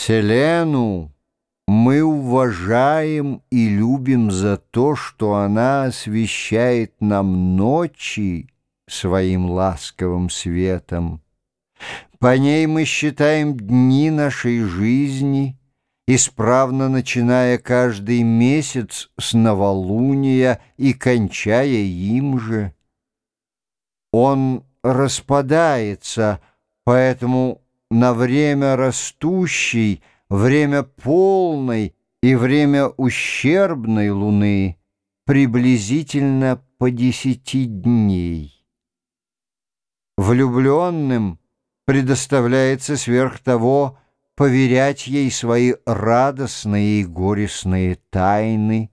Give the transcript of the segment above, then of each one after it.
Селену мы уважаем и любим за то, что она освещает нам ночи своим ласковым светом. По ней мы считаем дни нашей жизни, исправно начиная каждый месяц с новолуния и кончая им же. Он распадается, поэтому на время растущей, время полной и время ущербной луны приблизительно по десяти дней. Влюбленным предоставляется сверх того поверять ей свои радостные и горестные тайны.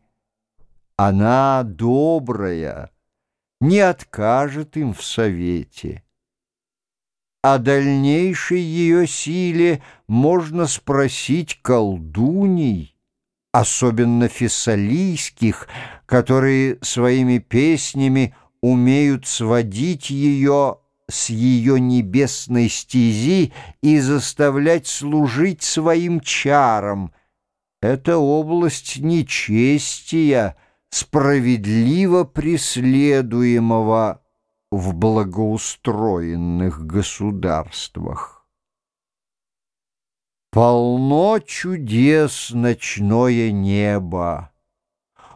Она добрая, не откажет им в совете. О дальнейшей ее силе можно спросить колдуней, особенно фессалийских, которые своими песнями умеют сводить ее с ее небесной стези и заставлять служить своим чарам. Это область нечестия, справедливо преследуемого в благоустроенных государствах. Полно чудес ночное небо.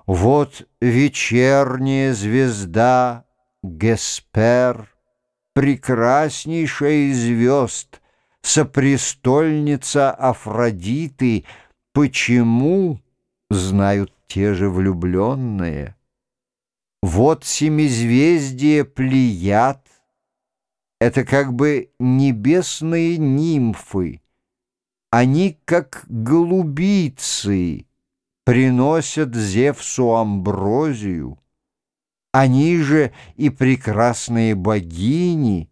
Вот вечерняя звезда Геспер, прекраснейшая из звезд, сопрестольница Афродиты, почему, знают те же влюбленные, вот семизвездие Плеяд — это как бы небесные нимфы. Они, как голубицы, приносят Зевсу амброзию. Они же и прекрасные богини,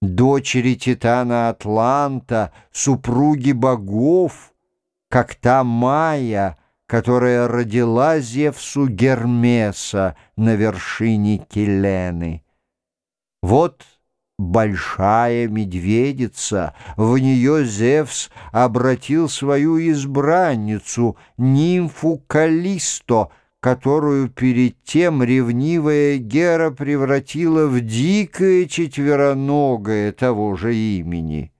дочери Титана Атланта, супруги богов, как та Майя, которая родила Зевсу Гермеса на вершине Келены. Вот большая медведица, в нее Зевс обратил свою избранницу, нимфу Калисто, которую перед тем ревнивая Гера превратила в дикое четвероногое того же имени.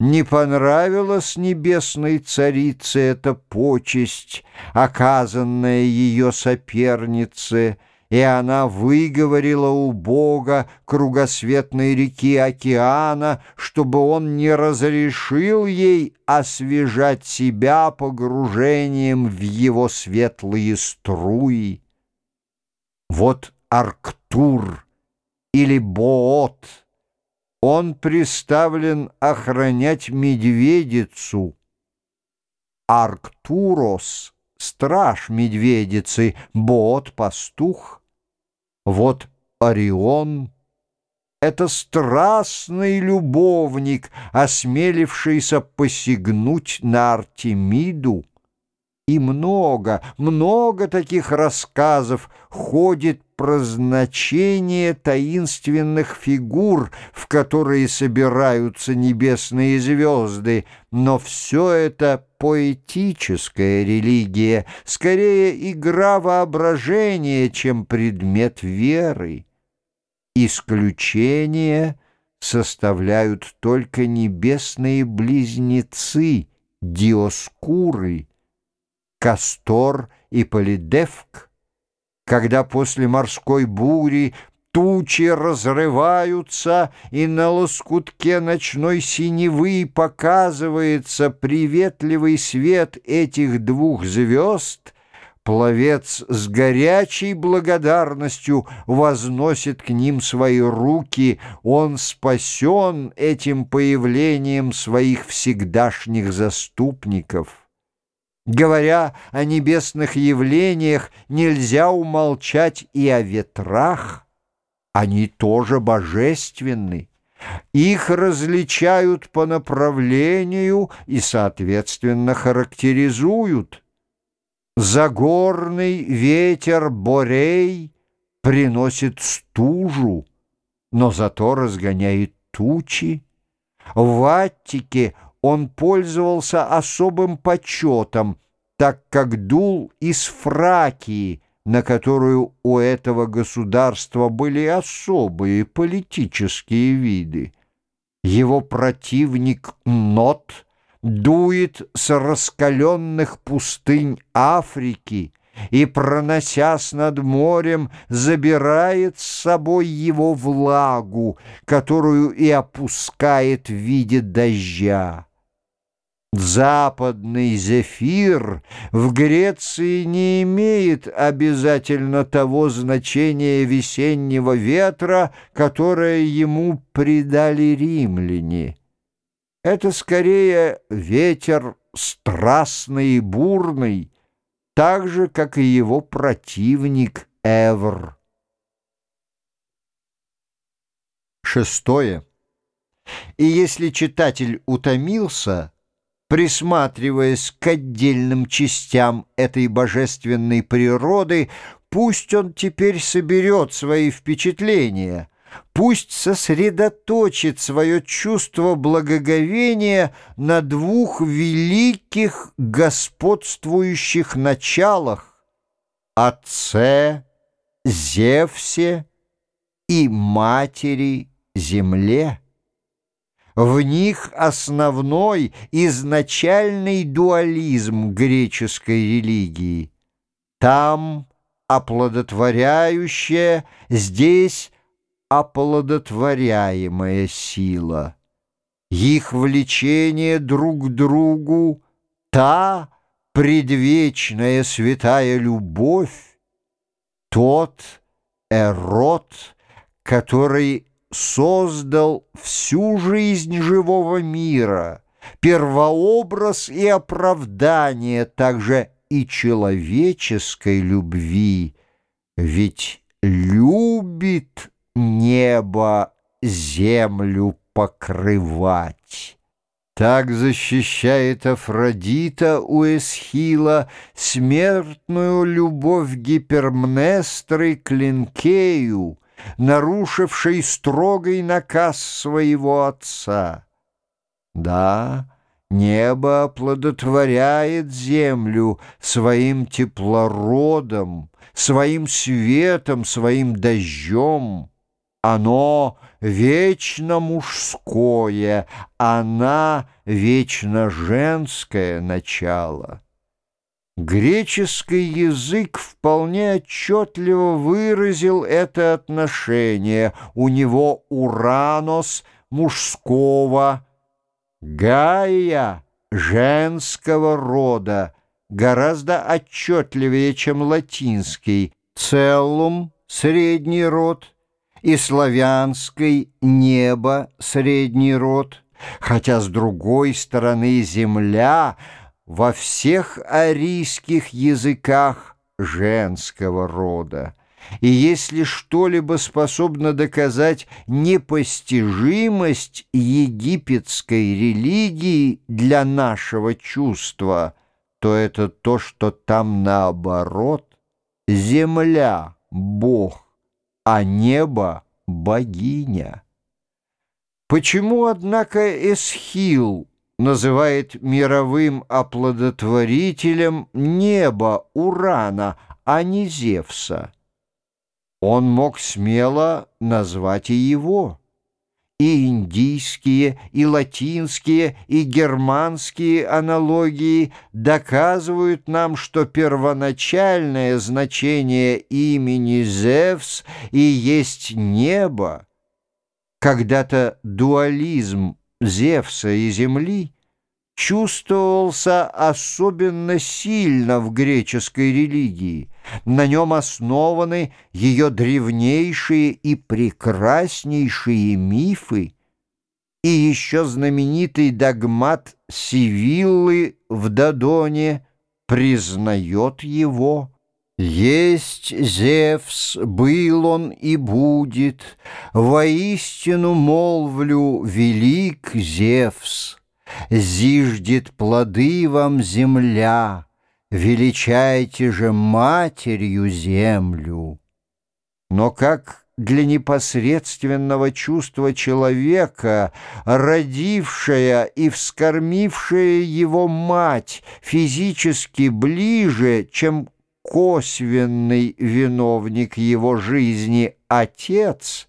Не понравилась небесной царице эта почесть, оказанная ее сопернице, и она выговорила у Бога кругосветной реки океана, чтобы он не разрешил ей освежать себя погружением в его светлые струи. Вот Арктур или Боот — он приставлен охранять медведицу. Арктурос — страж медведицы, Бот — пастух. Вот Орион — это страстный любовник, осмелившийся посягнуть на Артемиду. И много, много таких рассказов ходит про значение таинственных фигур, в которые собираются небесные звезды, но все это поэтическая религия, скорее игра воображения, чем предмет веры. Исключение составляют только небесные близнецы, диоскуры, Кастор и Полидевк, когда после морской бури тучи разрываются, и на лоскутке ночной синевы показывается приветливый свет этих двух звезд, пловец с горячей благодарностью возносит к ним свои руки, он спасен этим появлением своих всегдашних заступников». Говоря о небесных явлениях, нельзя умолчать и о ветрах. Они тоже божественны. Их различают по направлению и, соответственно, характеризуют. Загорный ветер Борей приносит стужу, но зато разгоняет тучи. В Аттике он пользовался особым почетом, так как дул из Фракии, на которую у этого государства были особые политические виды. Его противник Нот дует с раскаленных пустынь Африки и, проносясь над морем, забирает с собой его влагу, которую и опускает в виде дождя. Западный зефир в Греции не имеет обязательно того значения весеннего ветра, которое ему придали римляне. Это скорее ветер страстный и бурный, так же, как и его противник Эвр. Шестое. И если читатель утомился, присматриваясь к отдельным частям этой божественной природы, пусть он теперь соберет свои впечатления, пусть сосредоточит свое чувство благоговения на двух великих господствующих началах — Отце, Зевсе и Матери Земле. В них основной изначальный дуализм греческой религии. Там оплодотворяющая, здесь оплодотворяемая сила. Их влечение друг к другу — та предвечная святая любовь, тот эрот, который создал всю жизнь живого мира, первообраз и оправдание также и человеческой любви, ведь любит небо землю покрывать. Так защищает Афродита у Эсхила смертную любовь Гипермнестры к Линкею, нарушивший строгий наказ своего отца. Да, небо оплодотворяет землю своим теплородом, своим светом, своим дождем. Оно вечно мужское, она вечно женское начало. Греческий язык вполне отчетливо выразил это отношение. У него Уранос мужского, Гайя женского рода, гораздо отчетливее, чем латинский, Целлум средний род и славянский небо средний род, хотя с другой стороны земля — во всех арийских языках женского рода. И если что-либо способно доказать непостижимость египетской религии для нашего чувства, то это то, что там наоборот земля — Бог, а небо — богиня. Почему, однако, Эсхил называет мировым оплодотворителем небо Урана, а не Зевса. Он мог смело назвать и его. И индийские, и латинские, и германские аналогии доказывают нам, что первоначальное значение имени Зевс и есть небо. Когда-то дуализм Зевса и Земли чувствовался особенно сильно в греческой религии. На нем основаны ее древнейшие и прекраснейшие мифы, и еще знаменитый догмат Сивиллы в Дадоне признает его. Есть Зевс, был он и будет, Воистину молвлю, велик Зевс. Зиждет плоды вам земля, Величайте же матерью землю. Но как для непосредственного чувства человека, родившая и вскормившая его мать физически ближе, чем косвенный виновник его жизни, отец,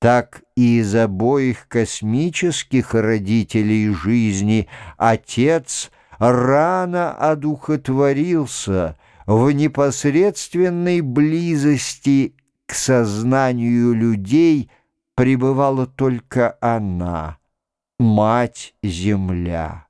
так и из обоих космических родителей жизни отец рано одухотворился в непосредственной близости к сознанию людей пребывала только она, Мать-Земля.